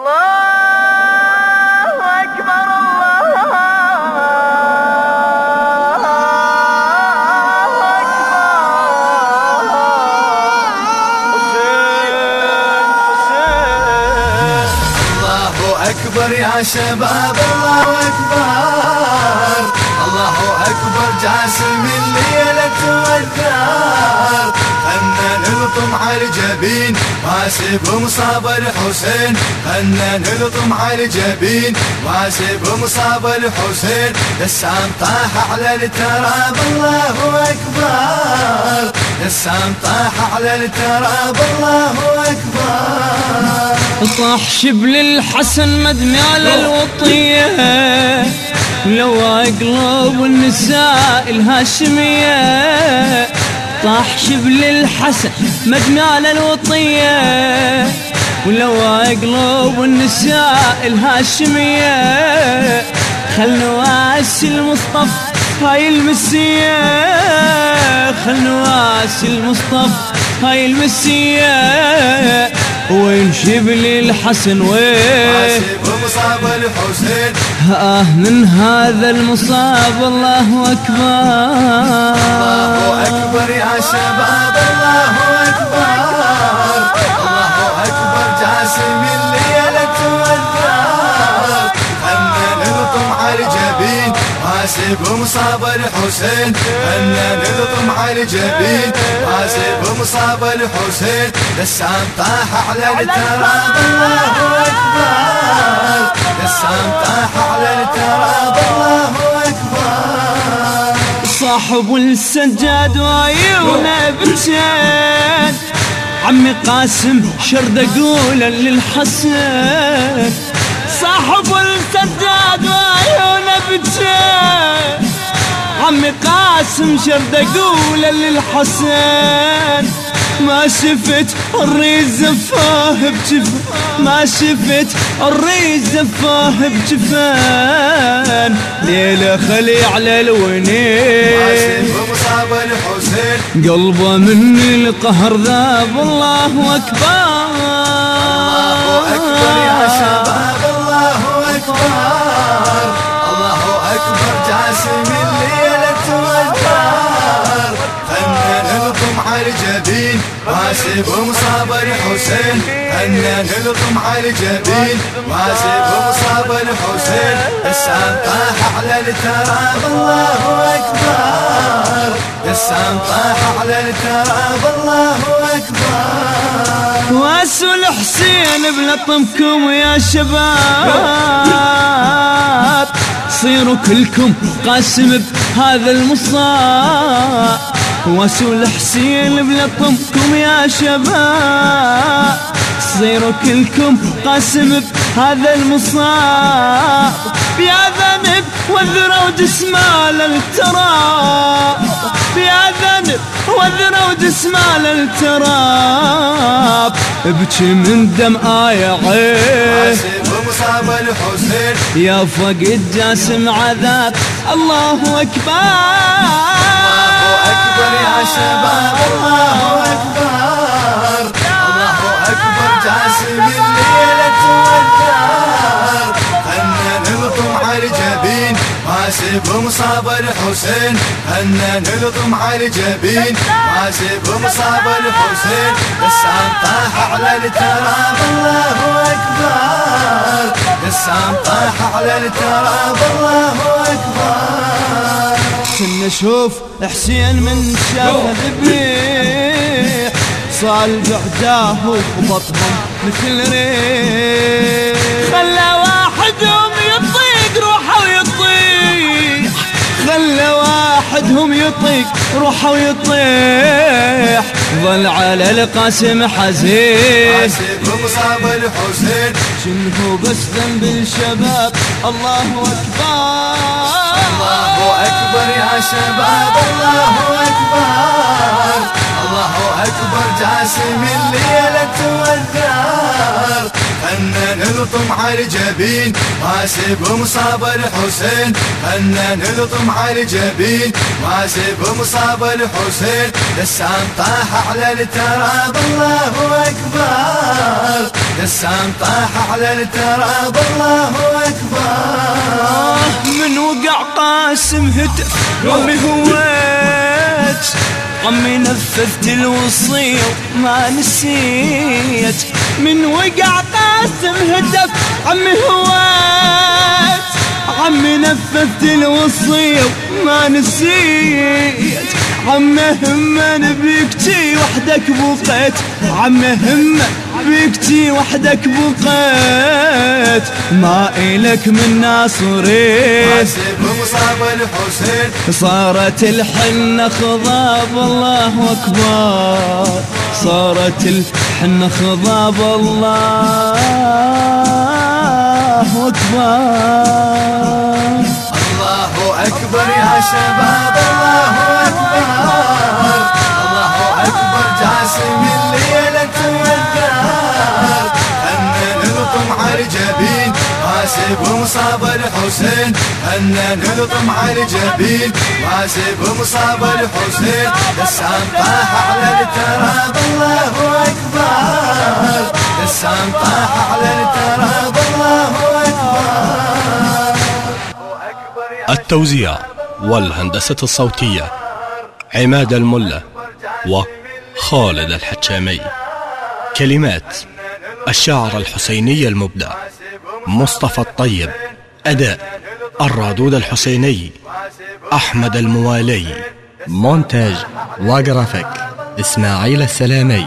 الله أكبر الله أكبر يا شباب الله أكبر. الله أكبر جاسم الليلة خلنا نلطم على الجبين. ماسب مصاب الحسين. خلنا نلطم على الجبين. ماسب مصاب الحسين. دسام طاح على التراب. الله أكبر. دسام طاح على التراب. الله أكبر. طاح شبل الحسن مدمي على الوطية ولو قلوب النساء الهاشمية. طاح شبل الحسن على الوطية ولو قلوب النساء الهاشمية. خل نواس المصطفى هاي المسية خل نواس المصطفى هاي المسية. وين شبلي الحسن وين مصاب الحسين. آه من هذا المصاب الله أكبر. الله أكبر يا شباب الله أكبر. الله أكبر جاسم حاسب مصاب الحسين. خلنا نلطم على الجبين. حاسب مصاب الحسين. دسام طاح على التراب. الله أكبر. دسام طاح على التراب. الله أكبر. صاحب السجاد وعيونه بتشين عمي قاسم شرد اقولا للحسن صاحب السجاد وعيونه بتشين عمي قاسم شرد اقولا للحسن ما شفت الريز زفاه بجفان ما شفت الريز زفاه بجفان ليلة خلي على الونين. قلبه مني القهر ذاب الله أكبر. الله أكبر يا شباب. أكبر الله أكبر جاسم الليلة والدار خلنا نلطم على الجبين حاسب مصاب الحسين خلنا نلطم على الجبين حاسب مصاب الحسين دسام طاح على التراب الله أكبر. دسام طاح على التراب الله أكبر واسو الحسين بلطمكم يا شباب. صيروا كلكم قاسم بهذا المصاب. واسو الحسين بلطمكم يا شباب. صيروا كلكم قاسم بهذا المصاب. يا ذنب وذروا جسمه للتراب يا ذنب وذروا جسمه للتراب ابكي من دم آية عين. الحسين يا فقد جاسم عذاب. الله أكبر. حاسب مصاب الحسين خلنا نلطم على الجبين. حاسب مصاب الحسين دسام طاح على التراب. الله أكبر. دسام طاح على التراب. الله أكبر. كنا نشوف حسين من شاف ذبيح صال بعداه وبطهم مثل ريح. يطيق روحه ويطيح. ظل على القاسم حزين. حاسب مصاب الحسين. شنو بس ذنب الشباب. الله أكبر. الله أكبر يا شباب. الله أكبر. الله أكبر جاسم الليلة والدار خلنا نلطم على الجبين واسب مصاب الحسين. خلنا نلطم على الجبين واسب مصاب الحسين. دسام طاح على التراب الله أكبر. دسام طاح على التراب الله أكبر. من وقع قاسم هتف ربي هويت عمي نفذت الوصية وما نسيت. من وقع قاسم هدف عمي هويت. عمي نفذت الوصية وما نسيت. عمه همه نبيكتي وحدك بقيت عمه همه بيكتي وحدك بقيت. ما إلك من ناصرين. مصاب الحسين صارت الحنة خضاب الله أكبر. صارت الحنة خضاب الله أكبر. حاسب مصاب الحسين أن نلطم على الجبين. حاسب مصاب الحسين دسام طاح على التراب. الله أكبر. دسام طاح على التراب. الله أكبر. التوزيع والهندسة الصوتية عماد الملا وخالد الحشامي كلمات الشاعر الحسيني المبدع. مصطفى الطيب أداء الرادود الحسيني أحمد الموالي مونتاج وجرافيك إسماعيل السلامي.